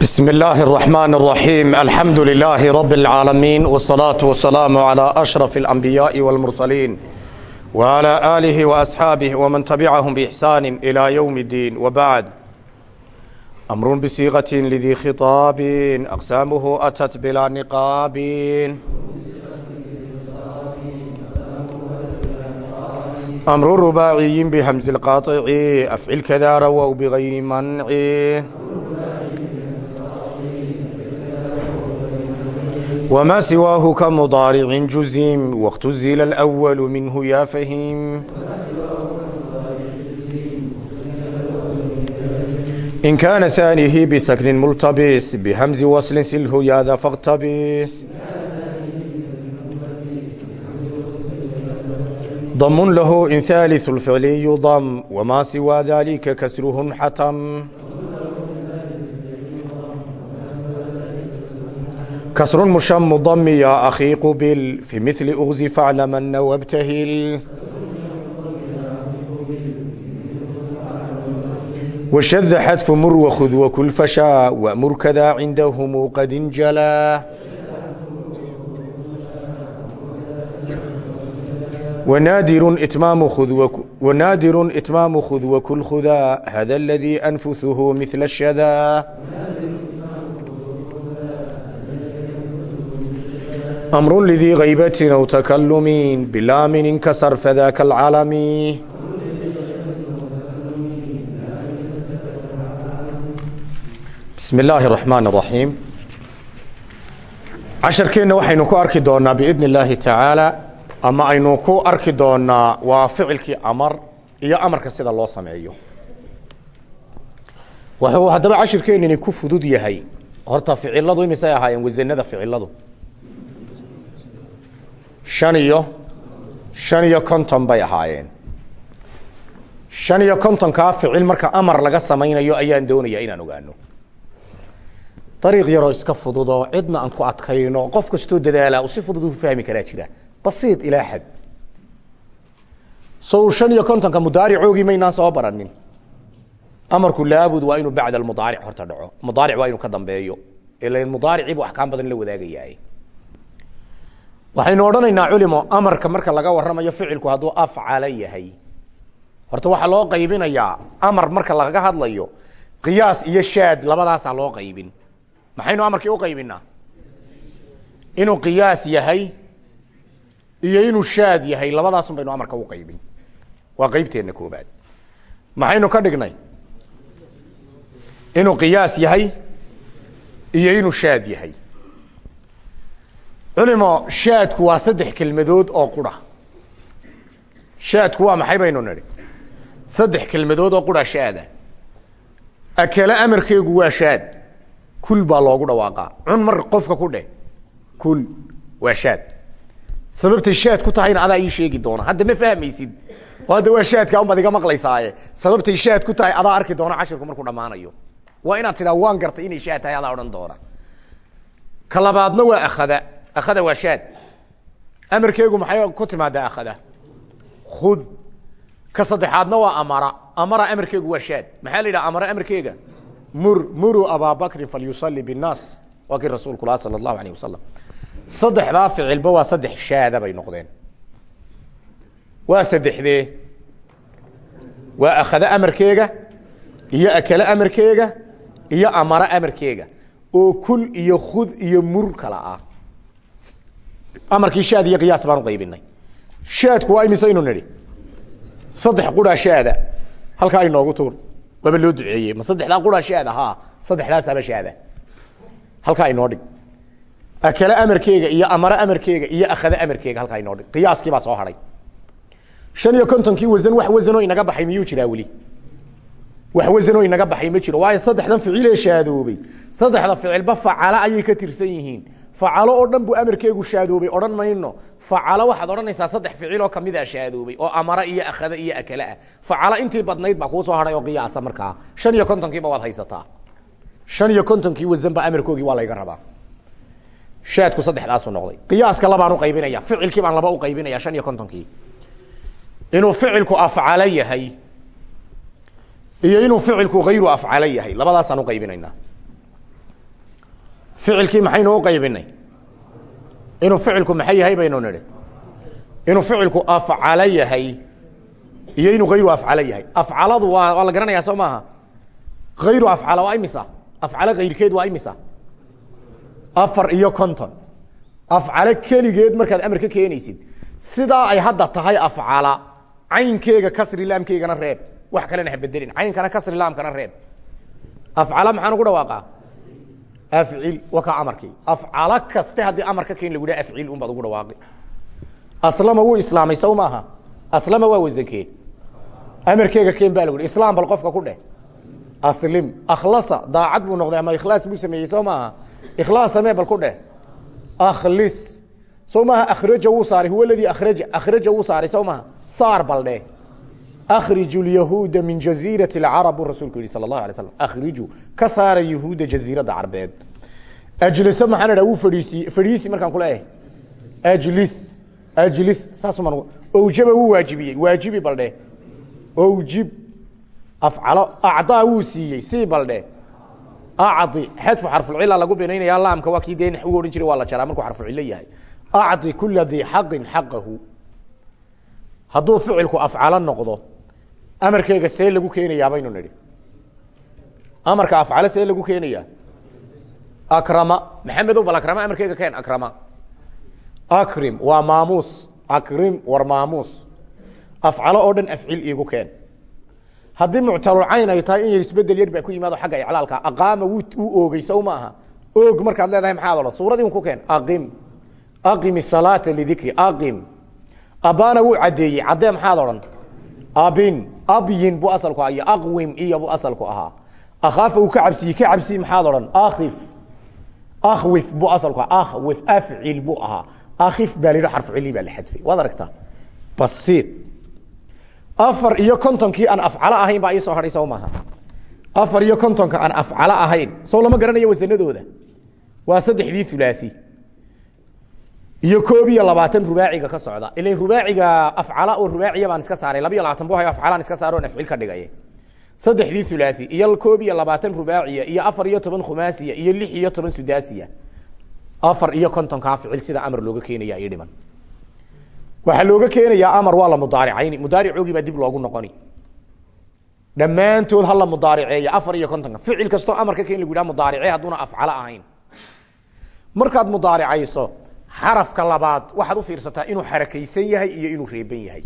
بسم الله الرحمن الرحيم الحمد لله رب العالمين والصلاة والسلام على أشرف الأنبياء والمرسلين وعلى آله وأصحابه ومن تبعهم بإحسان إلى يوم الدين وبعد أمر بصيغة لذي خطاب أقسامه أتت بلا نقاب أمر رباعي بهمز القاطع أفعل كذا رووا بغير منع وما سواه كمضارع جزم واختزل الأول منه يا فهيم إن كان ثانيه بسكن ملتبس بهمز وصل سله يا ذا فاقتبس ضم له إن ثالث الفعل يضم وما سوى ذلك كسره حتم كسر مشم ضم يا أخي قبل في مثل أغز فاعلمن وابتهل وشذ حذف مر وخذ وكل فشا وأمر كذا عندهم قد انجلى ونادر إتمام خذ وك ونادر إتمام خذ وكل خذا هذا الذي أنفثه مثل الشذا amru lidii haybatin aw takalumin bilaamin inkasar fadaaka alcalami bismi illaahi araxmaan araxiim casharkeenna waxaynu ku arki doonaa biidn illaahi tacaala ama aynu ku arki doonaa waa ficilkii amar iyo amarka sida loo sameeyo wuxuu haddaba cashirkeennani ku fudud yahay horta ficiladu imisay ahaayeen wasanada ficiladu shan iyo shan iyo konton bay ahaayeen. Shan iyo kontonkaa ficil marka amar laga samaynayo ayaan doonayaa inaan ogaano. Dariiq yaroo iska fududoo cidna aan ku adkayno. Qof kastoo dadaalaa uu si fudud u fahmi karaa jira. Basiid ilaa xad sow shan iyo kontonka mudaaricoogii maynaan soo baranin amarku laabud waa inuu bacda almudaaric horta dhaco. Mudaaric waa inuu ka dambeeyo. Ila mudaariciibu axkaam badan la wadaagayahay waxaynu odhanaynaa culimo amarka marka laga warramayo ficilku hadduu afcala yahay. Horta waxaa loo qaybinayaa amar marka laga hadlayo qiyaas iyo shaad labadaasaa loo qaybin. Maxaynu amarkii u qaybinaa? Inuu qiyaas yahay iyo inuu shaad yahay labadaasun baynu amarka u qaybin. Waa qeybteenna koobaad maxaynu ka dhignay? Inuu qiyaas yahay iyo inuu shaad yahay culimo shaadku waa saddex kelmadood oo qura. Shaadku waa maxay baynu nidhi? Saddex kelmadood oo qura shaada. Akale amarkeegu waa shaad. Kul baa loogu dhawaaqaa. Cun mar qofka ku dheh shaad. Ku tahayna adaa ii sheegi doona. Hadda ma fahmaysid. Oo waa shaadka unbaad iga maqlaysaaye. Sababtay shaad ku tahay adaa arki doona cashirku markuu dhammaanayo. Waa inaad tidhaa waan gartay inay shaad tahay adaa odhan doona. Ka waa akhada akhada waa shaad amarkeegu maxay ku timaadaa akhada khud ka saddexaadna waa amara amara amarkeegu waa shaad maxaa la yidhaha amara amarkeega mur muruu abaa bakrin falyusali binnaas waa kii rasuulku laha sala allahu alayh wasalam saddexdaa ficilba waa saddex shaada bay noqdeen waa saddexdee waa akhada amarkeega iyo akale amarkeega iyo amara amarkeega oo kul iyo khud iyo mur kala ah amarkii shaad iyo qiyaas baan uqaybinay shaadku waa imisaynu nidhi? Saddex quraa shaada. Halkaa inoogu tuur. Waaba loo duceeyey. Ma saddexdaa quraa shaada? Ha saddexdaasaba shaada. Halkaa inoo dhig. Akale amarkeega iyo amare amarkeega iyo akhade amarkeega halkaa inoo dhig. Qiyaaskii baa soo hadhay shan iyo kontonkii wasan wax wasanoo inaga baxay miyuu jiraa weli? Wax wasanoo inaga baxay ma jiro. Waayo saddexdan ficilee shaadoobay. Saddexda ficilba facala ayay ka tirsan yihiin facalo oo dhan buu amarkeegu shaadoobay. Odhan mayno. Facalo waxaad odhanaysaa saddex ficiloo kamida shaadoobay oo amara iyo akhada iyo akale ah. Facalo intii badnayd baa kuu soo oo qiyaasa markaa shan iyo kontonkiiba waad haysataa. Shan iyo kontonkii wasanba amarkoogii waa layga rabaa. Shaadku saddexdaasu noqday. Qiyaaska labaan uqaybinaya ficilkii baan laba uqaybinaya shan iyo kontonkii. Inuu ficilku afcalo yahay iyo inuu ficilku hayru afcalo yahay labadaasaan uqaybinaynaa ficilkii maxaynu u qaybinay? Inuu ficilku maxay yahay baynu nidhi. Inuu ficilku afcalo yahay iyo inuu hayru afcalo yahay. Afcaladu waa waa la garanayaa soo maaha? Hayru afcala waa imisa afcalo kayrkeed waa imisa afar iyo konton. Afcalo keligeed markaad amar ka keenaysid. Sidaa ay hadda tahay afcala caynkeega kasri laamkeegana reeb. Wax kalena ha bedelin caynkana kasri laamkana reeb. Afcala maxaan ugu dhawaaqaa afcil waa ka amarkii afcalo kaste haddii amar ka keen lagu dhaha afcil un baad ugu dhawaaqi. Aslama wuu islaamay sow maaha. Aslama waa wasankee. Amarkeega keen baa lagu islaam bal qofka ku dheh. Aslim akhlasa daacad buu noqday ama ikhlaas buu sameeyey soo maaha. Ikhlaas samee bal ku dheh. Akhlis soo maaha akhraja wuu saaray huwa ladii akhraja akhraja wuu saaray soo maaha. Saar bal dheh akhriju lyahuuda min jaziirati alcarab buu rasuulku yihi sala allahu alay slam akhriju ka saara yahuuda jaziiradda carbeed ajliso maxaan idhaha wuu fadhiisiye fadhiisi markaan ku leeyahay ajlis ajlis saasuman owjaba wuu waajibiyey waajibi bal dheh owjib afcalo acdaa wuu siiyey sii baldhe acdi xadfu xarfulcila lagu binaynaya laamka waa kii dee naxwi odhan jiray waa la jaraa markuu xarfucilo yahay acdi kula dii xaqin xaqahu hadduu ficilku afcalo noqdo amarkeega see lagu keenayaa baynu nidhi. Amarka afcalo see lagu keenayaa. Akrama. Maxamedow bal akrama amarkeega keen akrama. Akrim waa maamuus. Akrim war maamuus. Afcalo oo dhan afcil iigu keen. Haddii muctalulcayn ay tahay in yar isbeddel yar baa ku yimaado xagga iclaalka aqaama wuu uu oogey ma aha. Oog markaad leedahay maxaad odhan? Suuradii ku keen. Aqim. Aqim isalaata lidikri aqim. Abana wuu caddeeyey. Caddee maxaad odhan abin abyin buu asalku ahaa iyo aqwim iyo buu asalku ahaa. Akhaafa uu ka cabsiyey ka cabsiyi maxaad odhan? Akhif akhwif buu asalku ahaa akhwif afcil buu ahaa. Akhif baa la yidhi xarfu cili baa la xadfay waad aragtaa? Basiid. Afar iyo kontonkii aan afcalo ahayn baa iisoo hadhay sow maaha afar iyo kontonka aan afcalo ahayn. Sow lama garanayo wasanadooda. Waa saddexdii hulaaثi iyo koob iyo labaatan rubaaciga ka socda. Ila rubaaciga afcala oo rubaaciya baan iska saaray laba iyo labaatan bu hayo afcalaan iska saaro afcil ka dhigay. Saddexdii hulaaثi iyo koob iyo labaatan rubaaciya iyo afar iyo toban khumaasiya iyo lix iyo toban sudaasiya. Afar iyo kontonkaa ficil sida amar looga keenaya io dhiman. Waxaa looga keenayaa amar waa la mudaaricayni. Mudaaricoogii baa dib loogu noqoni. Dhammaantood hala mudaariceeya. Afar iyo kontonka ficil kastoo amarka keen lagu yidhaha mudaarice hadduuna afcalo ahayn. Markaad mudaaricayso xarafka labaad waxaad u fiirsataa inuu xarakaysan yahay iyo inuu reeban yahay.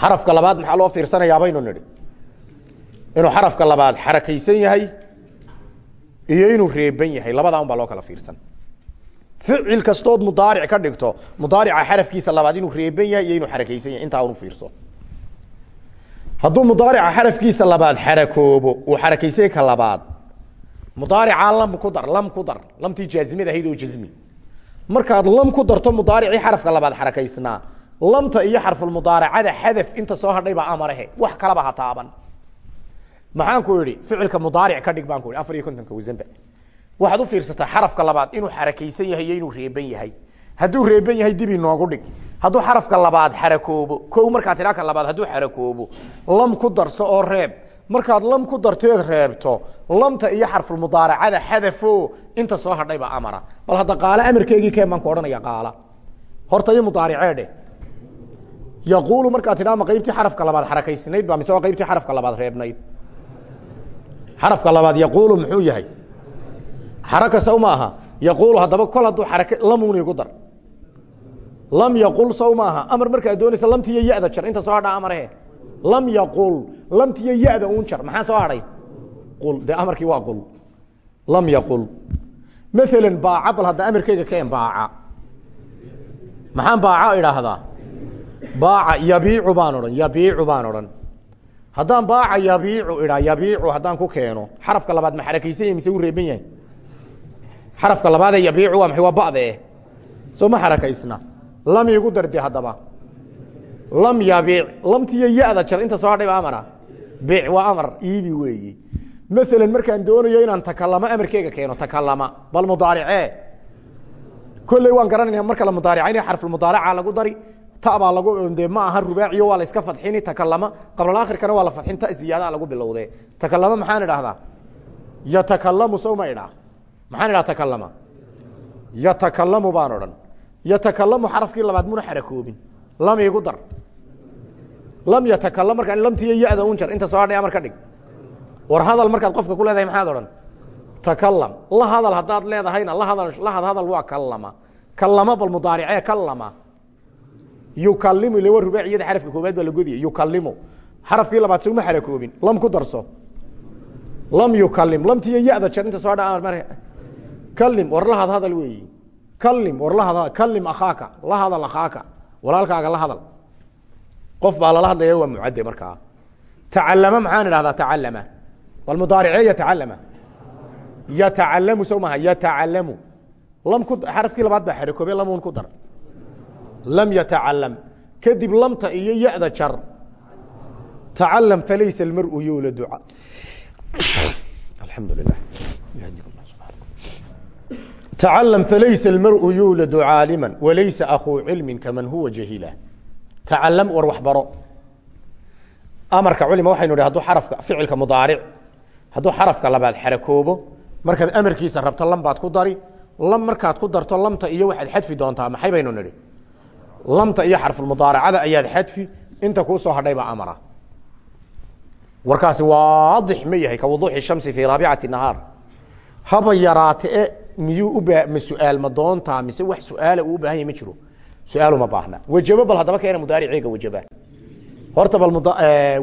Xarafka labaad maxaa loo fiirsanayaa baynu inuu xarafka labaad xarakaysan yahay iyo inuu reeban yahay. Labadaa un baa loo kala fiirsan. Ficil kastood mudaaric ka dhigto mudaarica xarafkiisa labaad inuu reeban yahay iyo inuu xarakaysan yahay. Intaa unu fiirso. Hadduu mudaarica xarafkiisa labaad xarakoobo uu xarakaysay ka labaad mudaaricaa lam ku dar lam ku dar lamtii jaazimad ahayd oo jazmi markaad lam ku darto mudaaricii xarafka labaad xarakaysnaa lamta iyo xarfulmudaaracada xadaf inta soo hadhay baa amarahe wax kalaba ha taaban. Maxaan ku idhi ficilka mudaaric ka dhig baan ku ihi afar iyo kontonka wasanba waxaad u fiirsataa xarafka labaad inuu xarakaysan yahay iyo inuu reeban yahay. Hadduu reeban yahay dib inoogu dhig. Hadduu xarafka labaad xarakoobo ko markaad tidhaa labaad hadduu xarakoobo lam ku darso oo reeb markaad lam ku darteed reebto lamta iyo xarfulmudaaracada xadafo inta soo hadhay baa amara. Bal hadda qaalo amarkeegii keen baan ku odhanaya qaala. Horta iyo mudaaricee dheh yaquulu markaad tidhaa ma qaybtii xarafka labaad xarakaysnayd ba mise waa qaybtii xarafka labaad reebnayd? Xarafka labaad yaquulu muxuu yahay? Xaraka saw ma aha. Yaquulu haddaba kol hadduu xarake lamun igu dar. Lam yaqul saw ma aha. Amar markaad doonaysa lamtiiyo ya-da jar inta soo hadhaa amarhe lam yaqul. Lamtiiyo ya-da uun jar maxaa soo hadhay qul. Dee amarkii waa qul. Lam yaqul. Maalan baaca bal hadda amarkeyga keen baaca maxaan baaca idhaahdaa? Baaca yabiicu baan odhan yabiicu baan odhan. Haddaan baaca yabiicu idhaa yabiicu haddaan ku keeno xarafka labaad ma xarakaysan yahay mise uu reeban yahay? Xarafka labaadee yabiicu waa maxay? Waa ba'de soo ma xarakaysna. Lam igu darde haddaba lam yabiic lamtiiyo ya-da jar inta soo hadhay ba amara. Biic waa amar iibi weeyi. Maalan markaan doonayo inaan takalamo amarkeega keeno takalama bal mudaaricee kolley waan garanayna marka la mudaaricayna xarfulmudaaraca lagu dari. Ta lagu de ma aha rubaaciyo waa la iska fadxini takalama qablaakhirkana waa la fadxin ta lagu bilowde takalama maxaan idhaahdaa? Yatakalamu sow ma idhaa maxaan idhaha takalama yatakalamu baan odhan. Yatakalamu xarafkii labaad muna xarakoobin. Lam igu dar lam yatakalam markaa lamtiiyo ya-da un jar. Inta soo hadhay amar dhig. War hadal markaad qofka ku leedahay maxaad odhan? Takalam la hadal haddaad leedahayna la hadal la had hadal waa kalama kalama bal mudaaricee kalama yukalimu ile rubaaciyada xarafka koobaad baa la godiyay yukalimu xarafkii labaad soma xarakoobin. Lam ku darso. Lam yukalim lamtiiyo ya-da jar. Inta soo hadha amar mar kalim war la had hadal weeyi. Kalim war la had kalim akhaaka. La hadal akhaaka. Walaalkaaga la hadal qof baa lala hadlaya waa mucade markaa tacalama maxaan idhahdaa tacalama bal mudaaricee yatacalama yatacalamu sow maha yatacalamu lam ku xarafkii labaad baa xarakoobe lamun ku dar. Lam yatacalam kadib lamta iyo ya-da jar. Tacalam falaysa almar'u yuuladu alxamdu lilah tacalam falaysa almar'u yuuladu caalima walaysa akhuu cilmi kaman huwa jahila tacalam war waxbaro amarka culima waxaynu idhi haduu xarafka ficilka mudaaric hadduu xarafka labaad xarakoobo markaad amarkiisa rabto lam baad ku dari lam markaad ku darto lamta iyo waxaad xadfi doontaa maxay baynu nidhi lamta iyo xarfulmudaaracada ayaad xadfi inta kuu soo hadhay baa amara warkaasi waadix ma yahay ka wuduuxi shamsi fii raabicati nahaar haba yaraate e miyuu ma su'aal ma doontaa mise wax su'aala uu u baahan yahy ma jiro su'aal uma baahna wajabo bal haddaba keena mudaariceega wajaba horta bal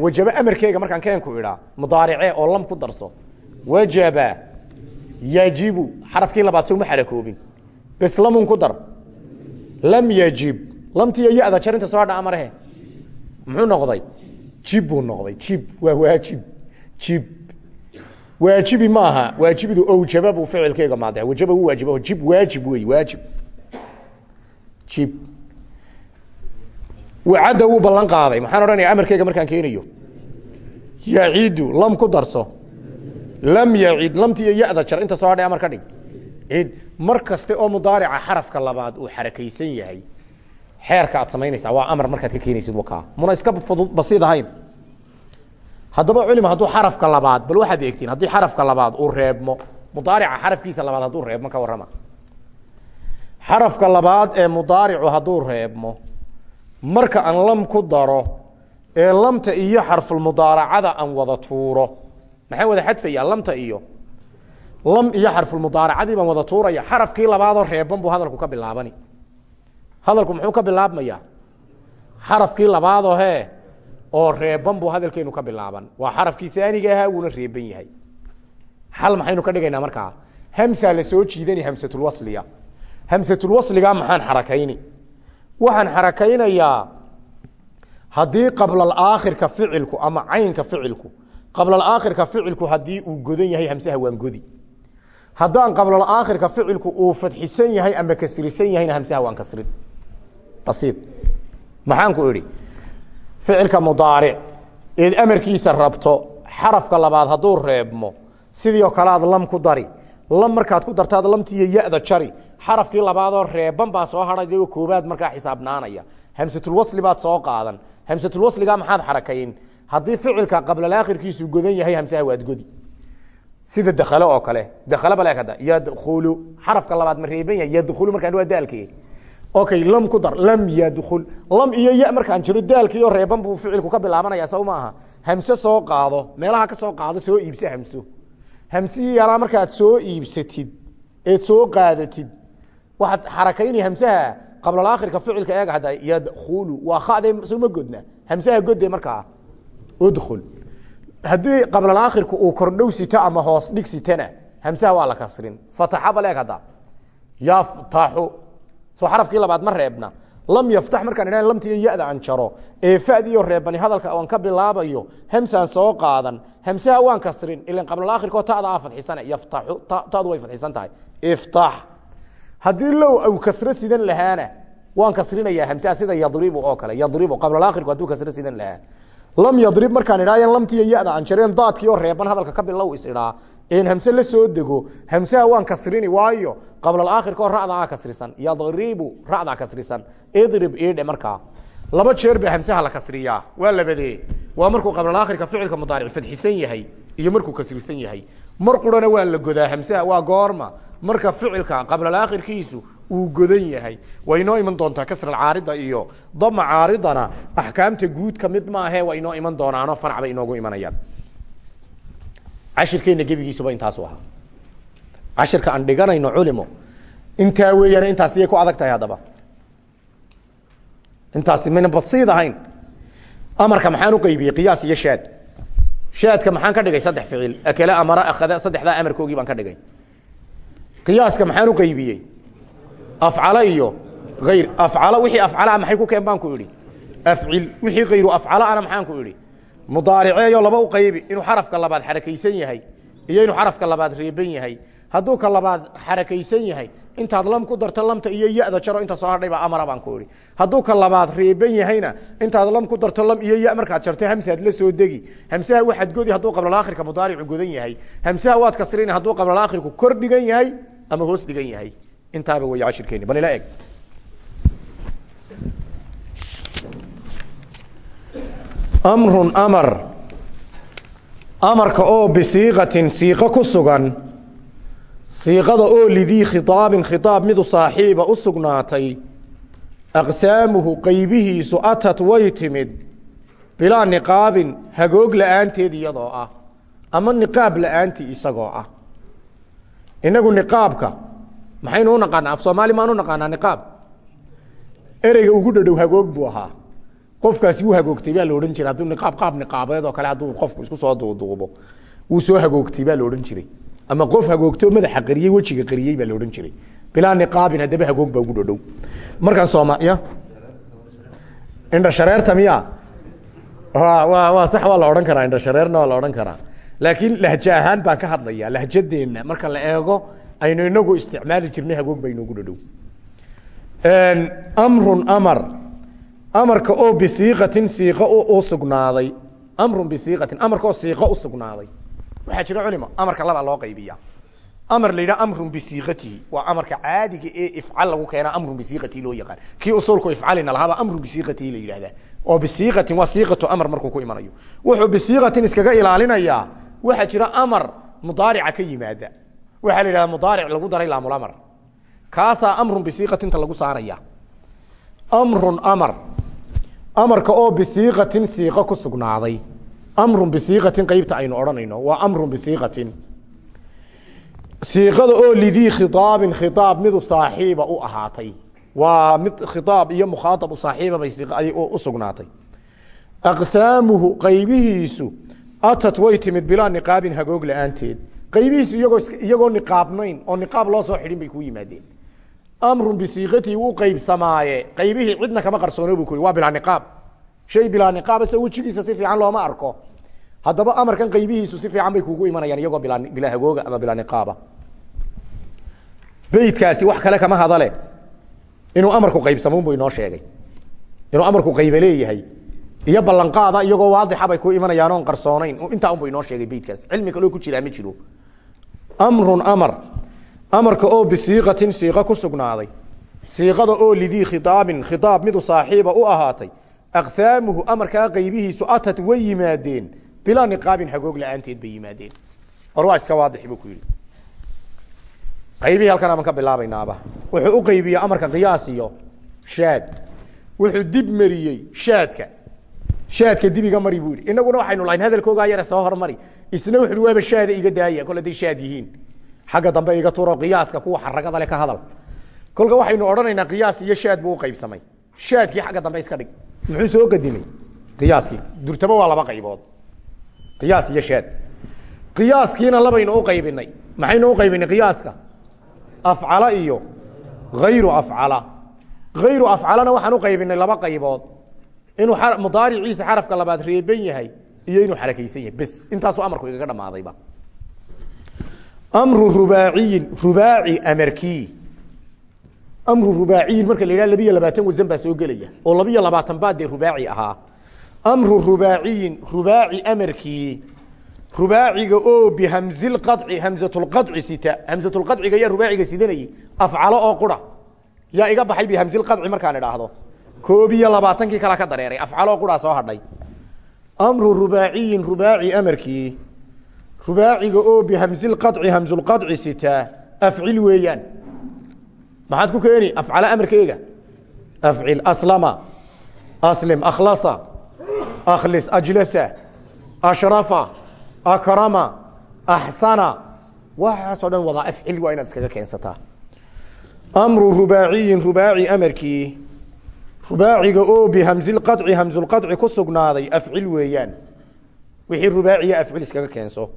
wajaba amarkeega markaan keenku idhaa mudaaricee oo lam ku darso wajaba yajibu xarafkii labaad sowma xarakoobin bes lamun ku dar lam yajib lamtiiyo ya-da jarinta soo hadha amarehe muxuu noqday jib buu noqday jib waa waajib jib waajibi maaha waajibidu owjaba buu ficilkeega maade wajaba u waajib jib waajib wey waajib jib. Wacadda wuu ballan qaaday. Maxaan odhanaya amarkeyga markaan keenayo yacidu lam ku darso. Lam yacid lamti iyo ya-da jar. Inta soo hadhay amar ka dhig. Cid mar kaste oo mudaarica xarafka labaad uu xarakaysan yahay xeerka aad samaynaysaa waa amar markaad ka keenaysid wakaa muna iska fudud basiid ahayn. Haddaba culima hadduu xarafka labaad bal waxaad eegtiin haddii xarafka labaad uu reebmo mudaarica xarafkiisa labaad hadduu reebmo ka warrama xarafka labaad ee mudaaricu hadduu reebmo marka aan lam ku daro ee lamta iyo xarfulmudaaracada aan wada tuuro. Maxaa wada xadfaya lamta iyo? Lam iyo xarfulmudaaracadii baan wada tuuraya. Xarafkii labaadoo reeban buu hadalku ka bilaabani. Hadalku muxuu ka bilaabmaya xarafkii labaadoo hee oo reeban buu hadalkeenu ka bilaaban. Waa xarafkii aaniga ahaa wuuna reeban yahay. Xal maxaynu ka dhigaynaa markaa? Hamsaa la soo jiidani hamsatulwasliga hamsatulwasliga maxaan xarakayni. Waxaan xarakaynayaa haddii qablaalaakhirka ficilku ama caynka ficilku qablaalaakhirka ficilku haddii uu godan yahay hamsaha waan godi. Haddaan qablaalaakhirka ficilku uu fadxisan yahay ama kasrisan yahayna hamsaha waan kasrin. Basiid. Maxaan ku idhi? Ficilka mudaaric eed amarkiisa rabto xarafka labaad hadduu reebmo sidii oo kale aad lam ku dari lam markaad ku dartaad lamtiiyo ya-da jari. Xarafkii labaadoo reeban baa soo hadhay dee koobaad markaa xisaabnaanaya hamsatulwasli baad soo qaadan. Hamsatulwasliga maxaad xarakayn? Haddii ficilka qablaalaakhirkiisu godan yahay hamsaha waad godi. Sida dakalo oo kale. Dakalo balekada yadkulu xarafka labaad ma reeban yahay yadkulu markaan waa daalkii okay lam ku dar lam yadkul lam iyo ya markaan jiro daalkiioo reeban buu ficilku ka bilaabanaya saw maaha. Hamse soo qaado meelaha ka soo qaado soo iibse hamso hamsihii yaraa markaad soo iibsatid eed soo qaadatid waxaad xarakayni hamsaha qablaalaakhirka ficilka eega hadda yadkulu waa khade soma godna. Hamsaha gode markaa udkul haddii qablaalaakhirku uu kordhow sito ama hoos dhig sitana hamsaha waa la kasrin. Fataxa baleeg hadda. Yaftaxu. Soo xarafkii labaad ma reebna lam yaftax markaan idha lamtiiyo ya-da aan jaro ee fadiyo reebani hadalka aan ka bilaabayo hamsaan soo qaadan hamsaha waan kasrin ilan qablaalaakhirkoo tada aa fadxisane yaftaxu tadu way fadxisan tahay. Iftax. Haddii low au kasro sidan lahaana waan kasrinayaa hamsaha sida yadribu oo kale yadribu qablaalaakhirku hadduu kasro sidan lahaa. Lam yadrib markaan idhaayan lamtiiyo ya-da aan jareen daadkii oo reeban hadalka ka bilow is idhaa hamse la soo dego hamsaha waan kasrini waayo qablaalaakhirka oo ra'da a kasrisan yadribu ra'daa kasrisan idrib idhe markaa. Laba jeer baa hamsaha la kasriyaa waa labadee waa markuu qablaalaakhirka ficilka mudaaric fadxisan yahay iyo markuu kasrisan yahay. Mar qurana waa la godaa hamsaha waa goorma. Marka ficilka qablalakhirkiisu uu godan yahay. Way inoo iman doontaa kasralcaarida iyo dama caaridana axkaamta guud ka mid maahe waa inoo iman doonaanoo farac bay inoogu imanayaan cashirkeena gebigiisuba intaasu ahaa cashirka aan dhiganayno culimo intaa weeyaan intaasiyay ku adag tahay haddaba. Intaasi mayna basiid ahayn. Amarka maxaan uqaybiyey qiyaas iyo shaad. Shaadka maxaan ka dhigay saddex ficil. Akale amara akhada saddexdaa amarkoogii baan ka dhigay. Qiyaaska maxaan uqaybiyey afcala iyo ayr afcala wixii afcalaa maxay ku keen baan ku idhi? Afcil wixii hayru afcalaana maxaan ku idhi mudaariceeyo laba uqaybi inuu xarafka labaad xarakaysan yahay iyo inuu xarafka labaad reeban yahay. Hadduu ka labaad xarakaysan yahay intaad lam ku darto lamta iyo yada jaro inta soo hadhay baa amara baan ku idhi. Hadduu ka labaad reeban yahayna intaad lam ku darto lam iyo ya markaad jarto hamsaad la soo degi. Hamsaha waxaad godi hadduu qablalakhirka mudaaricu godan yahay. Hamsaha waad kasrin hadduu qablalakhirku kor dhigan yahay ama hoos dhigan yahay. Intaaba wey cashirkeeni bal ila eg amrun amar amarka oo bisiiqatin siiqo ku sugan siiqada oo lidii khiaabin khiaab midu saaxiiba u sugnaatay aqsaamuhu qaybihiisu atat way timid bilaa niqaabin hagoog la'aanteed iyadoo ah ama niqaab la'aantii isagoo ah inagu niqaabka maxaynu u naqaanaa af soomaali maanu naqaanaa niqaab ereyga ugu dhadhow hagoog buu ahaa qofkaasi wuu hagoogtay baa la odhan jiray. Hadduu niqaab qaab niqaabeed oo kale hadduu qofku isku soo duuduubo wuu soo hagoogtay baa la odhan jiray. Ama qof hagoogtoo madaxa qariyey wejiga qariyey baa la odhan jiray. Bilaa niqaabin haddaba hagoog baa ugu dhadhow markaan sooma ya? Indha shareerta miya? Wa waa sax waa la odhan karaa. Indha waa la odhan karaa. Laakiin lahje ahaan baan ka hadlaya lahjadeenna marka la eego aynu inagu isticmaali jirnay hagoog baa inoogu dhadhow amrun amar amarka oo bisiiqatin siiqo u sugnaaday. Amrun bisiiqatin amarka oo siiqo u sugnaaday. Waxaa jira culimo amarka laba loo qaybiya amar la yidhaha amrun bisiiqatihi waa amarka caadiga ee ifcal lagu keena amrun bisiiqatihi loo yaqaan. Kii usulku ifcalina lahaaba amrun bisiiqatihi la yidhahdaa oo bisiiqatin waa siiqatu amar markuu ku imanayo. Wuxuu bisiiqatin iskaga ilaalinayaa. Waxaa jira amar mudaarica ka yimaada. Waxaa la yidhahda mudaaric lagu daray laamulamar kaasaa amrun bisiiqatinta lagu saaraya amrun amar amarka oo bisiiqatin siiqo ku sugnaaday. Amrun bisiiqatin qeybta aynu odhanayno. Waa amrun bisiiqatin. Siiqada oo lidii khiaabin khiaab midu saaxiiba u ahaatay. Waa mid khiaab iyo mukhaaab saaxiibabay u sugnaatay. Aqsaamuhu qaybihiisu atat way timid bilaa niqaabin hagoog la'aanteed qaybihiisu iyagoo niqaabnayn oo niqaab loo soo xidhin bay kuu yimaadeen amrun bisiiqatii u qeybsamaaye qaybihii cidna kama qarsoono bu ku waa bilaa niqaab shay bilaa niqaaba se wejigiisa si fiican looma arko haddaba amarkan qaybihiisu si fiican bay kuugu imanayaan iyagoo bilaa hagooga ama bilaa niqaaba beydkaasi wax kale kama hadale inuu amarku qaybsamoun bu inoo sheegay inuu amarku qaybe leeyahay iyo ballanqaada iyagoo waadixa bay ku imanayaan oon qarsoonayn intaa unbu inoo sheegay beydkaas cilmi kaloo ku jiraa ma jiro amrun amar amarka oo bisiiqatin siiqo ku sugnaaday. Siiqada oo lidii khiaabin khiaab midu saaxiiba u ahaatay. Aqsaamuhu amarkaa qaybihiisu atat way yimaadeen. Bilaa niqaabin hagoog la'aanteed bay yimaadeen. Or iska waadix buu ku yidhi. Qaybihii halkan aman ka bilaabaynaaba. Wuxuu u qaybiye amarka qiyaas iyo shaad. Wuxuu dib mariyey shaadka. Shaadka dib mari buu yidhi. Inaguna waxaynu lahayn hadalkoogaa yare soo hormari. Isna wuxu waaba shaada iga daaya kol shaad yihiin xagga dambe iga turo qiyaaska kuwa xaragada le ka hadal. Kolka waxaynu odhanaynaa qiyaas iyo shaad buu uqaybsamay shaadkii xagga dambe iska dhig. Muxuu soo qadimay qiyaaskii. Durtaba waa laba qaybood. Qiyaas iyo shaad. Qiyaaskiina labaynu uqaybinay maxaynu uqaybinay qiyaaska? Afcala iyo hayru afcala. Hayru afcalana waxaan uqaybinay laba qaybood. Inuu mudaariciisa xarafka labaad reeban yahay iyo inuu xarakaysan yahay. Bes intaasuu amarku igaga dhamaadayba amru rubaaciyin rubaaci amarkii amru rubaaciyin marka la yidhaha labiyo labaatan baa soo gelaya. Oo labiyo labaatan rubaaci ahaa. Amru rubaaciyin rubaaci amarkii rubaaciga oo bihamzilqaci hamzatulqaci sita. Hamzatulqaciga yaa rubaaciga sidanayey afcalo oo qura. Yaa iga baxay bihamzilqaci markaan idhaahdo. Koob iyo labaatankii kala ka dareeray. Afcalo oo quraa soo hadhay. Amru rubaaciyin rubaaci amarkii rubaaciga oo bihamzilqaci hamsulqaci sitaa afcil weeyaan. Maxaad ku keeni? Afcala amarkeega afcil aslama aslim akhlasa akhlis ajlasa ashrafa akrama axsana waxaasoo dhan wadaa afcil waa inaad iskaga keensataa. Amru rubaaciyin rubaaci amarkii. Rubaaciga oo bihamsilqaci hamsulqaci ku sugnaaday afcil weeyaan. Wixii rubaaciya afcil iskaga keenso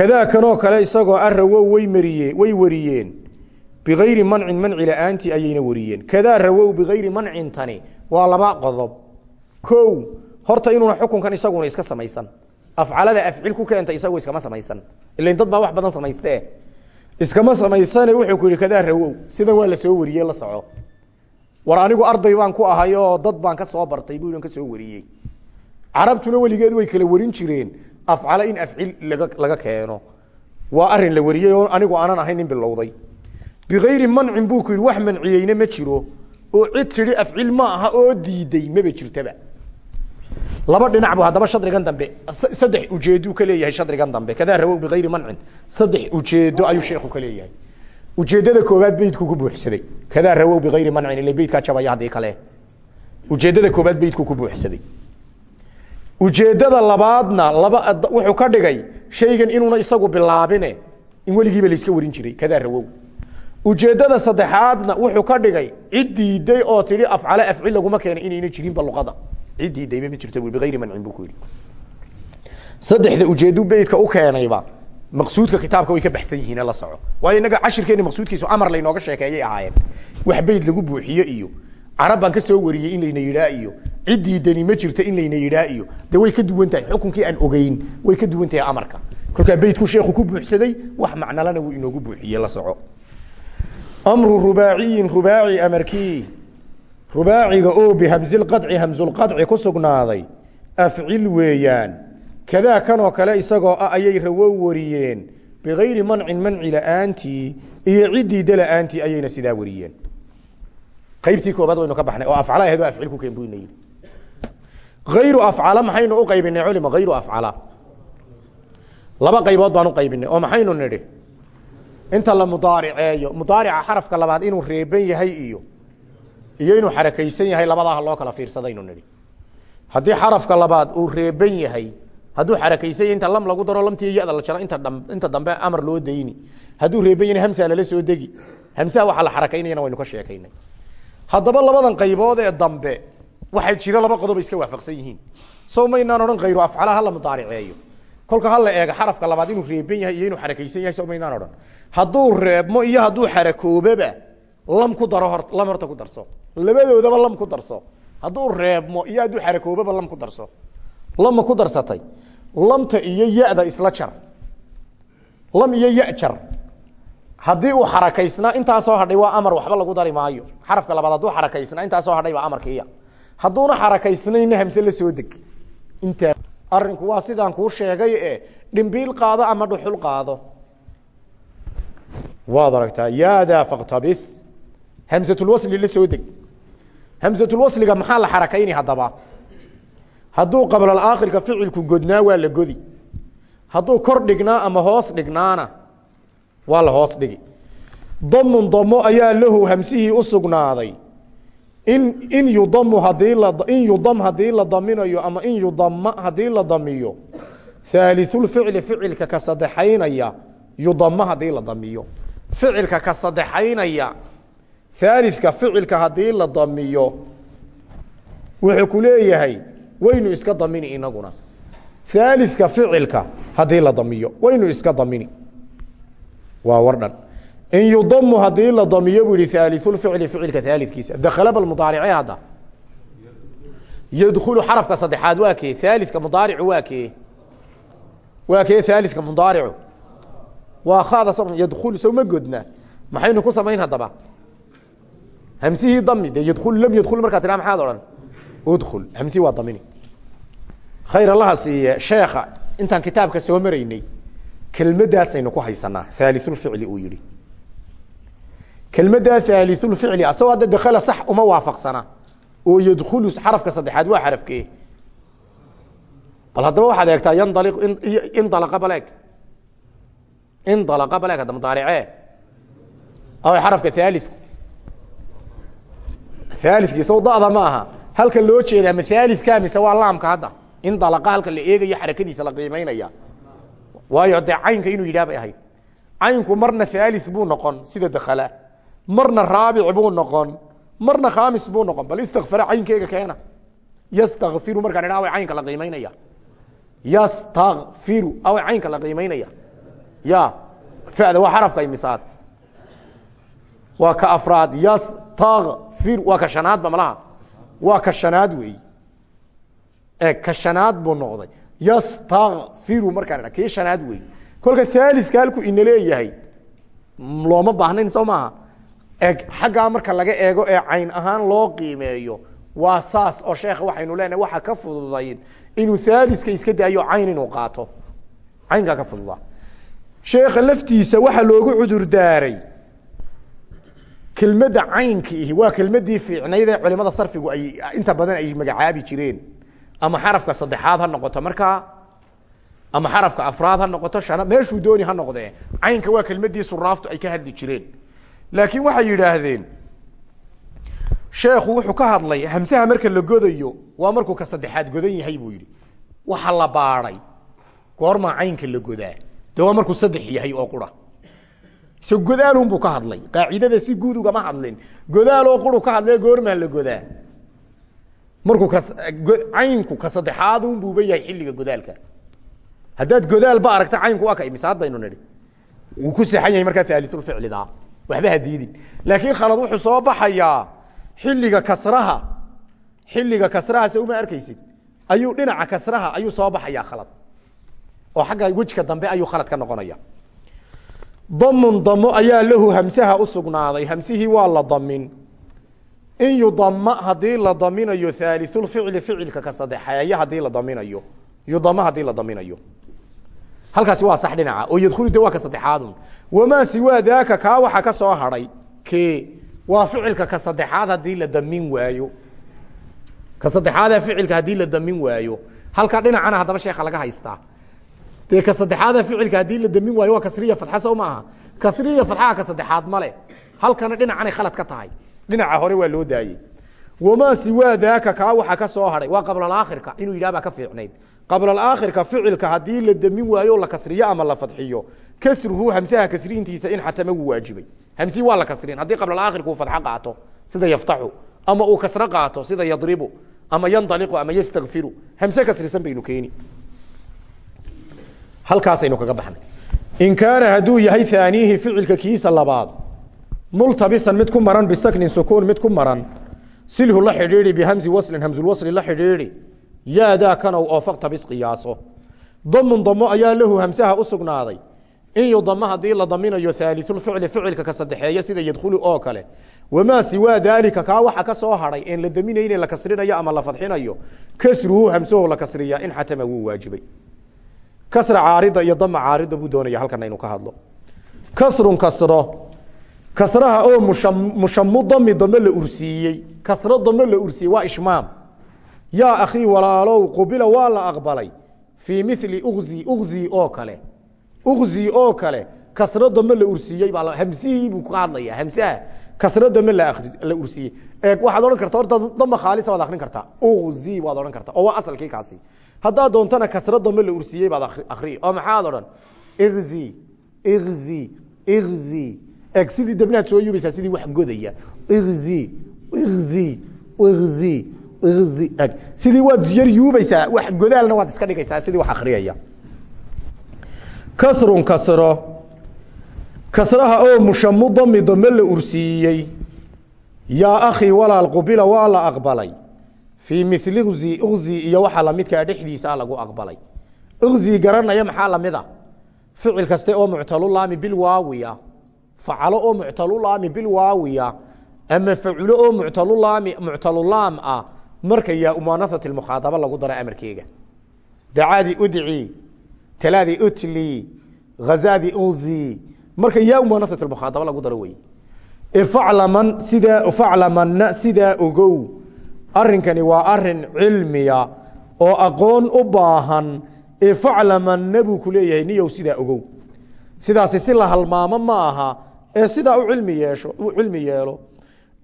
kadaa kanoo kale isagoo arawow way mariye way wariyeen. Bigayri mancin manci la'aantii ayayna wariyeen. Kadaa rawow bigayri mancin tani waa laba qodob. Kow horta inuuna xukunkan isaguna iska samaysan. Afcalada afcil ku keenta isagu iskama samaysan. Ilan dad baa wax badan samayste iskama samaysane wuxuu ku yihi kadaa rawow sidan waa la soo wariyey la soco. War anigu arday baan ku ahay oo dad baan ka soo bartay buulan ka soo wariyey. Carabtuna weligeed way kala warin jireen afcala in afcil laga keeno waa arrin la wariyey oo anigu aanan ahayn nin bilowday bigayri mancin buu ku yidhi wax manciyeyne ma jiro oo cid tidhi afcil ma aha oo diiday maba jirtaba laba dhinac bu haddaba shadrigan dambe saddex ujeeduu ka leeyahay shadrigan dambe kadaa rawow bigayri mancin saddex ujeedo ayuu sheekhu ka leeyahay ujeedada koobaad beydku ku buuxsaday kadaa rawow bigayri mancin ila beydkaa jabaya haddii kale ujeedada koobaad beydku ku buuxsaday ujeedada labaadna laba wuxuu ka dhigay shaygan inuuna isagu bilaabine in weligiiba layska warin jiray kadaa rawow. Ujeedada saddexaadna wuxuu ka dhigay cid oo tidhi afcale afcil laguma keenay inayna jirinba luqada. Cid ma jirto bu bigayri mancin buu ku saddexda ujeedu beydka u keenayba maqsuudka kitaabka way ka baxsan yihiine la soco. Waayo innaga cashirkeeni maqsuudkiisu amar laynooga sheekeeyay ahaayeen. Wax beyd lagu buuxiye iyo carab ka soo wariyey in layna yidhaa iyo cid diidani ma jirta in layna yidhaa iyo de way ka duwan tahay xukunkii aan ogeyn way ka duwan tahay amarka. Kolkaa beydku sheekhu ku buuxsaday wax macnalana wuu inoogu buuxiye la soco. Amru rubaaciyin rubaaci amarkii. Rubaaciga oo bihamsilqadci hamsulqadci ku sugnaaday. Afcil weeyaan. Kadaa kanoo kale isagoo ah ayay rawow wariyeen. Bigayri mancin manci la'aantii iyo cidiida la'aantii ayayna sidaa wariyeen. Qaybtii koobaad waynu ka baxnay oo afcala ahayd oo afcil ku keen bu ina yidhi ayru afcala maxaynu u qaybinay culima hayru afcala laba qaybood baan u qaybinay oo maxaynu nidhi inta la mudaariceeyo mudaarica xarafka labaad inuu reeban yahay iyo iyo inuu xarakaysan yahay labadaha loo kala fiirsadaynu nidhi haddii xarafka labaad uu reeban yahay hadduu xarakaysan yahay inta lam lagu daro lamtii yada la jaro inta dambe amar loo dayni hadduu reeban yahay hamsaa lala soo degi hamsaha waxaa la xarakaynayana waynu ka sheekaynay haddaba labadan qaybood ee dambe waxay jira laba qodob iska waafaqsan yihiin. Sow maynaan odhan khayru afcala hala mudaariceeyo. Kolka hala eega xarafka labaad inuu reeban yahay iyo inuu xarakaysan yahay sow maynaan odhan. Hadduu reebmo iyo hadduu xarakoobaba lam ku daro hor lam horta ku darso. Labadoodaba lam ku darso. Hadduu reebmo iyo hadduu xarakoobaba lam ku darso. Lama ku darsatay. Lamta iyo ya-da isla jar. Lam iyo ya jar. Haddii uu xarakaysnaa intaasoo hadhay waa amar waxba lagu dari maayo. Xarafka labaad hadduu xarakaysnaa intaasoo hadhay baa amarkiiya hadduuna xarakaysnayna hamse la soo deg intaa arinku waa sidaan kuu sheegay e dhimbiil qaado ama dhuxul qaado. Waad aragtaa yaadaa faktabis hamsatulwasli la soo deg hamsatulwasliga maxaa la xarakayni haddaba? Hadduu qablalaakhirka ficilku godnaa waa la godi. Hadduu kor dhignaa ama hoos dhignaana waa la hoos dhigi. Damun damo ayaa lahu hamsihii u sugnaaday in in yudamu haddii la in yudam haddii la daminayo ama in yudama haddii la damiyo haaliulficli ficilka ka sadexaynaya yudama haddii la damiyo. Ficilka ka sadexaynaya haalika ficilka haddii la damiyo wuxuu ku leeyahay waynu iska damini inaguna. Haalika ficilka haddii la damiyo waynu iska damini. Waa war in yudamu haddii la damiyo buu yihi haaliulficli ficilka haalidkiisa dakhlaba mudaarice hadda yadkulu xarafka saddexaad waa kee haalidka mudaaricu waa kee waa kee haalidka mudaaricu waa khada so yadkulu sow ma godna ku samayn haddaba hamsihii dami de yadkul lam yadkul markaa tidhaha maxaad odhan udkul hamsihi damini khayr allaha siiye sheekha intaan kitaabka soo maraynay kelmadaasaynu ku haysanaa haaliulficli uu yihi kelmaddaa haaliulficli asagoo hadda dakala sax uma waafaqsana oo yadkulu xarafka saddexaad waa xarafkee bal haddaba waxaad eegtaa yandali indalaqa bal eeg indalaqa baleeka damdaarice aw xarafka haaliku haalkiisa dada ma aha halka loo jeedaa ma haalika mise waa laamka hadda indalaqa halka la eegayo xarakadiisa la qiimaynaya waayo dee caynka inuu yidhah bay ahayd caynku marna haali buu noqon sida dakala marna raabic buu noqon marna khaamis buu noqon bal istakfara caynkeyga keena. Yastafiru markaan idha awa caynka la qiimaynaya yastafiru awa caynka la qiimaynaya ya fada waa xarafka imisaad. Waa ka afraad yastakfir waa ka shanaadba malaha waa ka shanaad weey. E ka shanaad buu noqday. Yastakfiru markaan idha kii shanaad wey kolka haaliska halku ina leeyahay looma baahnayn soo maaha eg xaggaa marka laga eego ee cayn ahaan loo qiimeeyo waa saas oo sheekha waxaynu leenahay waxa ka fududayd inuu haaliska iska daayo cayn inuu qaato. Caynkaa ka fududaa sheekha laftiisa waxa loogu cudur daaray kelmadda caynkiihi waa kelmadii fiicnayd ee culimada sarfigu ay inta badan ay magacaabi jireen. Ama xarafka saddexaad ha noqoto markaa ama xarafka afraad ha noqoto shana meeshuu dooni ha noqdee. Caynka waa kelmadii suraaftu ay ka hadli jireen laakiin waxay yidhaahdeen sheekhu wuxuu ka hadlay hamsaha marka la godayo waa markuu ka saddexaad godan yahay buu yidhi. Waxa la baadhay goormaa caynka la godaa de waa markuu saddex yahay oo qura. So godaalunbuu ka hadlay. Qaacidada si guud ugama hadlin. Godaaloo quru ka hadlee goormaa la godaa. Markuu kacaynku ka saddexaadunbuuba yahay xilliga godaalka. Haddaad godaalba aragta caynku waa ka imisaad baynu nihi wuu ku saxan yahay markaa aaliulficlida waxba hadiidin laakiin khalad wuxuu soo baxayaa xilliga kasraha. Xilliga kasraha se uma arkaysid. Ayuu dhinaca kasraha ayuu soo baxayaa khalad. Oo xagga wejka dambe ayuu khalad ka noqonaya. Damun damo ayaa lahu hamsaha usugnaaday hamsihii waa la damin in yudama haddii la daminayo aaliulficli ficilka ka sadexeeya haddii la daminayo yudama haddii la daminayo halkaasi waa sax dhinaca. oo yadkhulu de waa ka saddexaadun. Wamaa siwaa daaka kaa waxa ka soo hadhay ke waa ficilka ka saddexaad haddii la damin waayo. Ka saddexaada ficilka haddii la damin waayo. Halka dhinacana haddaba sheeka laga haystaa. Dee ka saddexaada ficilka haddii la damin waayo waa kasriya fadxa soo maaha kasriya fadxaha ka saddexaad male halkana dhinacanay khalad ka tahay. Dhinaca hore waa loo daayey wamaa siwaa daaka kaa waxa ka soo hadhay waa qablaakhirka inuu yidhah baa ka fiicnayd qablaakhirka ficilka haddii la damin waayo la kasriyo ama la fadxiyo kasruhu hamsaha kasriintiisa in xatama wuu waajibay hamsii waa la kasrin haddii qablaakhirka uu fadxo qaato sida yaftaxu ama uu kasro qaato sida yadribu ama yandaliqu ama yastakfiru hamse kasrisan baynu keeni halkaasaynu kaga baxnay in kaana hadduu yahay aaniihi ficilka kiisa labaad multabisan mid ku maran silhu la xidhiidhi bihamsi waslin hamsulwasli la xidhiidhi. Yaadaa kanow oo faktabis qiyaaso. Damun damo ayaa lahu hamsaha u sugnaaday. In yudamo haddii la daminayo aaliulficli ficilka ka sadexeeya sida yadkhulu oo kale. Wamaa siwaa daalika kaa waxa ka soo hadhay en la daminayne la kasrinayo ama la fadxinayo kasruhu hamsaho la kasriyaa in xatama wuu waajibay. Kasra caarida iyo dama caarida buu doonaya halkan aynu ka hadlo. Kasrun kasro kasraha oo mushamu dami dame la ursiiyey kasro dame la ursiiyey waa ishmaam. Yaa akhii walaalow qubila waa la aqbalay. Fii mili uzi uzi oo kale. Uzi oo kale. Kasro dame la ursiiyey baa hamsihii buu ka hadlaya hamsaha kasro dame la ursiiyey waxaad odhan karta horta dama khaalisa waad akrin kartaa. Uzi waad odhan karta oo waa asalkii kaasi. Haddaad doontana kasro dame la ursiiyey baad akri oo maxaad odhan? Izi izi izi eg sidii dabnaad soo yubaysaa sidii wax godaya. Izi izi izi izi eg sidii waad yar yuubaysaa wax godaalna waad iska dhigaysaa sidii wax akriyaya kasrun kasro. Kasraha oo mushamu dami dame la ursiiyey. Yaa akhi walaal qubila waa la aqbalay. Fii mili uzi uzi iyo waxa lamidkaa dhexdiisa lagu aqbalay. Uzi garanaya maxaa lamida ficil kaste oo muctalulaami bilwaawiya facalo oo muctalulaami bilwaawiya ama faculo oo muctalulaam ah marka yaa umaanaat mukhaadaba lagu dara amarkeega dacaadi udci talaadi utli hazaadi uzi marka yaa umaanaat mukhaadaba lagu daro wey faclaman sidaa faclamanna sidaa ogow arrinkani waa arrin cilmiya oo aqoon u baahan faclamanna buu ku leeyahay niyow sidaa ogow sidaasi si la halmaamo ma aha ee sidaa u cilmi yeesho u cilmi yeelo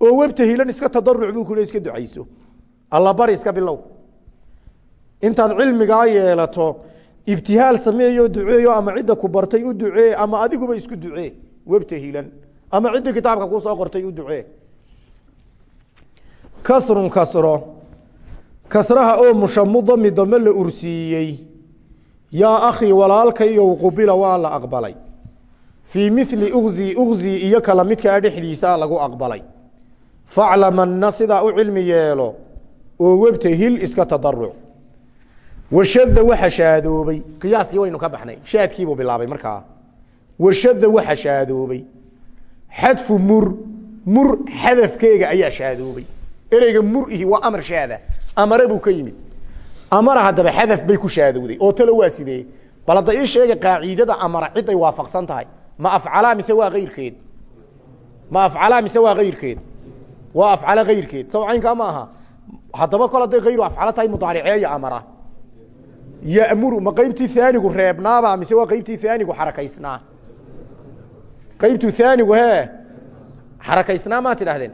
oo webtahilan iska tadaruc buu kule iska ducayso. Allabari iska bilow. Intaad cilmigaa yeelato ibtihaal sameeyo duceeyo ama cidda ku bartay u ducee ama adiguba isku ducee webtahilan ama ciddii kitaabka kuu soo qortay u ducee. Kasrun kasro. Kasraha oo mushamudami dame la ursiiyey. Yaa akhii walaalkayow qubila waa la aqbalay fii mili uzi uzi iyo kala midkaa dhexdiisaa lagu aqbalay. Faclamanna sidaa u cilmi yeelo oo webtahil iska tadaruc washada waxa shaadoobay qiyaaskii waynu ka baxnay. Shaadkiibuu bilaabay markaa. Washada waxa shaadoobay xadfu mur mur xadafkeega ayaa shaadoobay ereyga murihi waa amar shaada. Amare buu amara haddaba xadaf bay ku shaadowday. Oo talo waa sidee? Ii sheega qaaciidada amara ciday waafaqsan tahay ma afcalaa mise waa ayrkeed ma afcalaa mise waa ayrkeed waa afcala ayrkeed sawcaynkaa ma aha. Haddaba kol hadday ayru afcalo tahay mudaariceeya amara. Yamuru ma qaybtii aanigu reebnaaba mise waa qaybtii aanigu xarakaysnaa? Qaybtu aanigu he xarakaysnaa maa tidhahdeen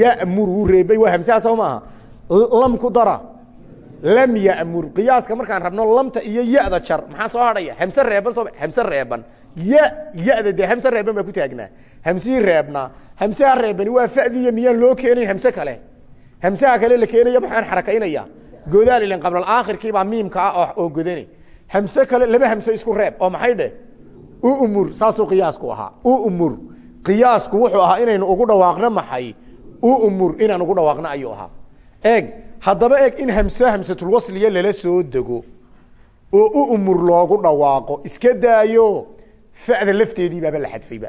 yamur wuu reebay waa hamsaha soo maaha lam ku dara lam yamur. Qiyaaska markaan rabno lamta iyo yada jar maxaa soo hadhaya? Hamse reeban soo hamse reeban. Ya yada dee hamse reeban baa ku taagnaa. Hamsihii reebnaa hamsaha reebani waa fadiya miyaan loo keenayn hamse kale. Hamsaha kale la keenaya maxaan xarakaynaya. Godaal ilan qablaakhirkiibaa miimka ah oo godane hamse kale laba hamse isku reeb. Oo maxay dheh umur. Saasuu qiyaasku ahaa. Umur. Qiyaasku wuxuu ahaa inaynu ugu dhawaaqno maxay? Umur. Inaan ugu dhawaaqno ayuu ahaa eeg haddaba eeg in hamse hamsatulwasliya lala soo dego oo umur loogu dhawaaqo iska daayo fada lafteedii baaba la xadfayba.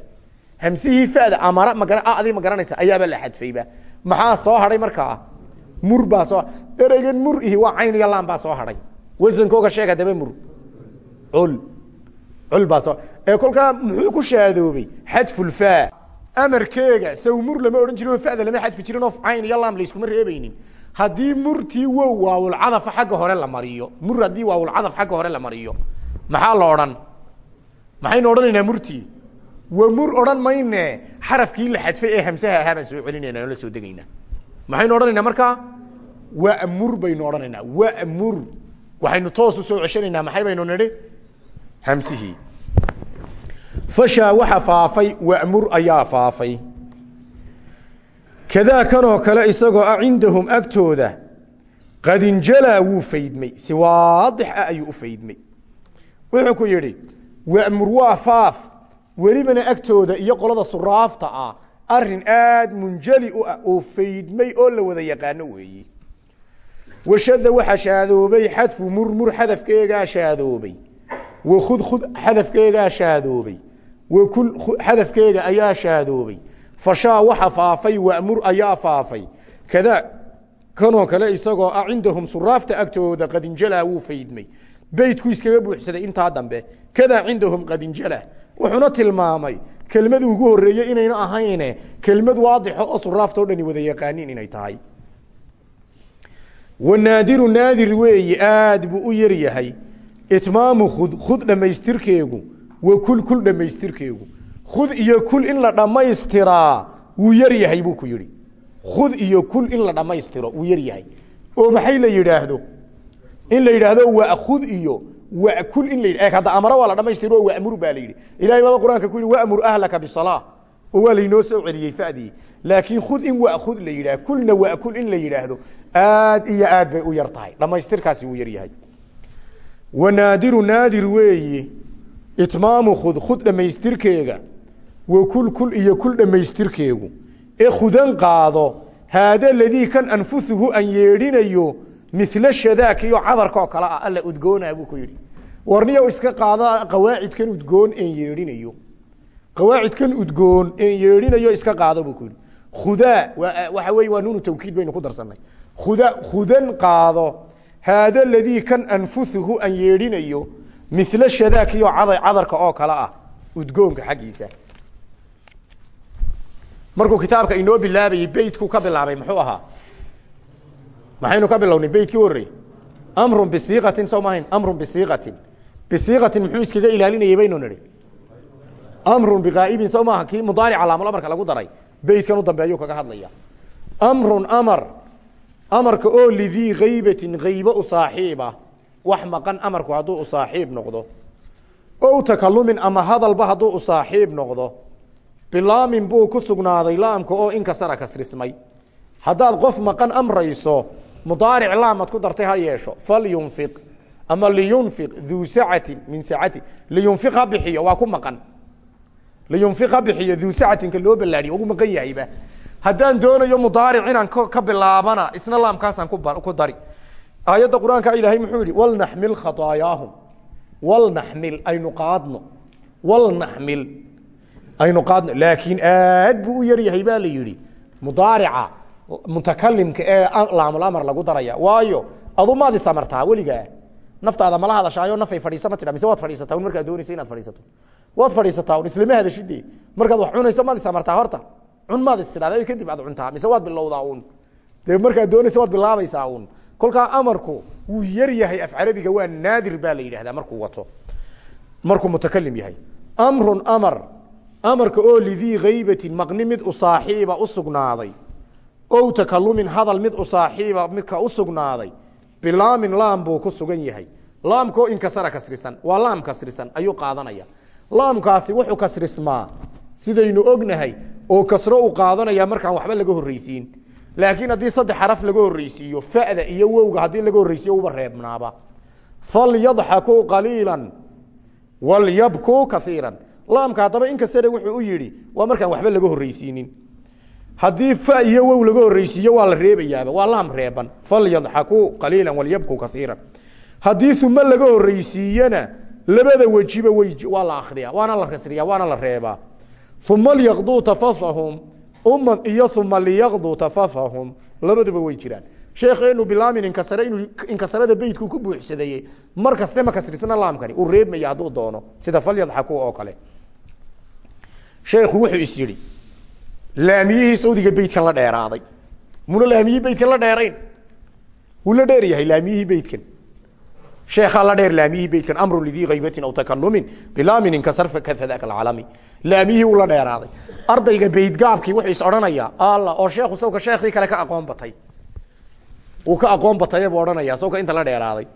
Hamsihii fada amara maadi ma garanaysa ayaaba la xadfayba. Maxaa soo hadhay markaa? Mur baa soo ereygan mur ihi waa cayn iyo laan baa soo hadhay wasankooga sheeg haddaba mur. Cul. Cul baa soo ee kolkaa muxuu ku shaadoobay xadfulfaa amarkeega saw mur lama odhan jirin oo fada lama xadfi jirin oo cayn iyo laam layskuma reebaynin haddii murtii wow waawulcadafa xagga hore la mariyo mur haddii waawulcadaf xagga hore la mariyo maxaa la odhan? Maxaynu odhanaynaa murtii? Wa mur odhan mayne xarafkii la xadfay ee hamsaha ahaa baan soo celinayna la soo degaynaa. Maxaynu odhanaynaa markaa wamur baynu odhanaynaa wamur waxaynu toos u soo ceshanaynaa maxay baynu nidhi? Hamsihii. Fashaa waxa faafay wamur ayaa faafay kadaa kanoo kale isagoo ah cindahum agtooda qad injalaa wuu faydmay si waadix ah ayuu u faydmay. Wuxuu ku yidhi wamur waa faaf welibana agtooda iyo qolada suraafta ah arrin aad munjali u ah oo faydmay oo la wada yaqaano weeye washada waxa shaadoobay xadfu mur mur xadafkeegaa shaadoobay. Wakud khud xadafkeegaa shaadoobay. Wakul xadafkeega ayaa shaadoobay fashaa waxa faafay wamur ayaa faafay. Kadaa kanoo kale isagoo ah cindahum suraafta agtooda qadinjalaa wuu faydmay. Beydku iskaga buuxsaday intaa dambe. Kadaa cindahum qadinjala wuxuuna tilmaamay kelmad ugu horeeye inayna ahayne kelmad waadixo oo suraafta o dhani wada yaqaaniin inay tahay. Wanaadiru naadir weeyi aad buu u yar yahay. Itmaamu khud khud dhammaystirkeegu wa kul kul khud iyo kul in la dhammaystiraa wuu yar yahay buu ku yidhi. Khud iyo kul in la dhammaystiro wuu yar yahay. Oo maxay la yidhaahdo? In la yidhaahdo wakhud iyo wakul in la yidh hadda amara waa la dhamaystiro wamur baa la yidhi. Ilahay baaba qur'aanka ku yihi wamur ahlaka bisalaa oo waa laynoo soo celiyey fadii laakiin khud in wakud la yidhah kulna wakul in la yidhaahdo aad iyo aad bay u yar tahay. Dhamaystirkaasi wuu yar yahay. Wanaadiru naadir weeyi itmaamu khud khud dhammaystirkeega wa kul kul iyo kul dhammaystirkeegu. Ee khudan qaado haada ladii kan anfusuhu aan yeedhinayo mila shadaak iyo cadarka oo kale ah alla udgoona buu ku yidhi. Warniyow iska qaada qawaacidkan udgoon een yeedhinayo. Qawaacidkan udgoon een yeedhinayo iska qaado buu ku yidhi. Khudaa waxa wey waa nuunu tawkiid baynu ku darsanay khuda khudan qaado haada ladii kan anfusuhu aan yeedhinayo mila shadaak iyo cada cadarka oo kale ah udgoonka xaggiisa markuu kitaabka inoo bilaabayey beytku ka bilaabay muxuu ahaa? Maxaynu ka bilownay beytkii horey amrun bisiikatin soo maahayn amrun bisiikatin bisiikatin muxuu iskaga ilaalinayay baynu nihi amrun biqaa'ibin soo maaha kii mudaarica laamulamarka lagu daray. Beytkan u dambeeyuu kaga hadlaya. Amrun amar. Amarka oo lidii haybatin haybo u saaxiiba. Wax maqan amarku hadduu u saaxiib noqdo. O takalumin ama hadalba hadduu u saaxiib noqdo bilaamin buu ku sugnaaday laamka oo inkasara kasrismay haddaad qof maqan amrayso mudaaric laamad ku dartay ha yeesho. Falyunfiq ama liyunfiq duu sacatin min sacati liyunfiq ha bixiyo waa ku maqan. Liyunfiq ha bixiyo duu sacatinka loo ballaadiyo ugu maqan yahayba. Haddaan doonayo mudaaric inaan ka bilaabana isna laamkaasaan ku dari. Aayadda qur'aanka ilaahay muxuu yihi walnaxmil khataayaahum walnaxmil aynu qaadno. Walnaxmil aynu qaadno. Laakiin aad buu u yaryahay baa la yihi mudaarica mutakalimka ee laamlamar lagu daraya. Waayo adu maad isamartaa weligaa naftaada mala hadashaayo nafay fadhiisa ma tidha. Mise waad fadhiisataa un markaad doonayso inaad fadhiisato? Waad fadhiisataa un islama hadashide markaad wax cunayso maad isamartaa horta? Cun maad istidhahda kadib aad cuntaa. Mise waad bilowdaa un? Dee markaad doonayso waad bilaabaysaa un? Kolkaa amarku wuu yar yahay af carabiga waa naadir baa la yidhahdaa markuu wato. Markuu mutakalim yahay. Amrun amar amarka oo lidii haybatin maqni mid u saaxiiba u sugnaaday. Ow takalumin hadal mid u saaxiiba midka u sugnaaday. Bilaamin laam buu ku sugan yahay. Laamkoo inkasara kasrisan. Waa laam kasrisan ayuu qaadanaya. Laamkaasi wuxuu kasrismaa. Sidaynu ognahay oo kasro u qaadanaya markaan waxba laga horreysiin laakiin haddii saddex xaraf laga horreysiiyo fada iyo wowga haddii laga horreysiyo uba reebnaaba. Falyadxakuu qaliila walyabkuu kaiira laamka haddaba inkasare wuxuu u yidhi waa markaan waxba laga horreysiinin haddii fa iyo wow laga horreysiiyo waa la reebayaaba waa laam reeban. Falyadxakuu qaliila walyabkuu kaiira haddii uma laga horreysiiyana labada wejiba waa la akriya waana la kasriya waana la reebaa. Uma lyaqduu tafasahum iyo uma liyaqduu tafasahum labaduba way jiraan. Sheekeenu bilaamin inkasare inuu inkasarada beytku ku buuxsadayey mar ma kasrisna laamkani uu reebmaya hadduu doono sida falyadxaku oo kale sheekhu wuxuu is yidhi laamiyihii sawdiga la dheeraaday. Muna laamiyihii beytkan la dheerayn? Wuu la dheer yahay laamiyihii beytkan sheekaa la dheer laamiyihii beytkan amru lidii haybatin aw takalumin bilaamin inkasar kafadaka alcalami. Laamiyihii uu la dheeraaday. Ardayga beytgaabkii wuxuu is odhanayaa oo sheekhu sawka sheekii kale ka aqoon batay. Uu ka aqoon batay buu odhanaya sawka inta la dheeraaday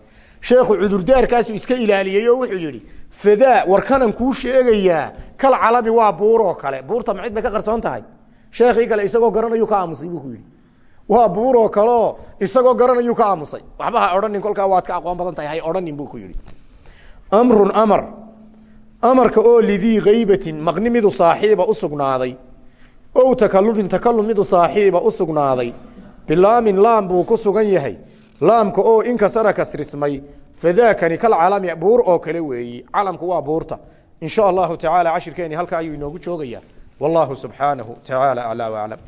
sheekhu cudurdaarkaasuu iska ilaaliyey oo wuxuu yihi fadaa warkanan kuu sheegayaa kal calami waa buur oo kale. Buurta macid bay ka qarsoon tahay. Sheekii kale isagoo garanayuu ka aamusay buu ku yidhi. Waa buur oo kaleo isagoo garanayuu ka aamusay. Waxba ha odhanin kolkaa waad ka aqoon badan tahay hay odhanin buu ku yihi amrun amar. Amarka oo lidii haybatin maqni midu saaxiiba u sugnaaday. Ow takalumin takalum midu saaxiiba u sugnaaday. Bilaamin laam buu ku sugan yahay laamka oo inkasara kasrismay fadaakani kal calami buur oo kale weeyi. Calamku waa buurta. In sha allahu tacaala cashirkeeni halka ayuu inoogu joogaya wallahu subxaanahu tacaala aclaa waclam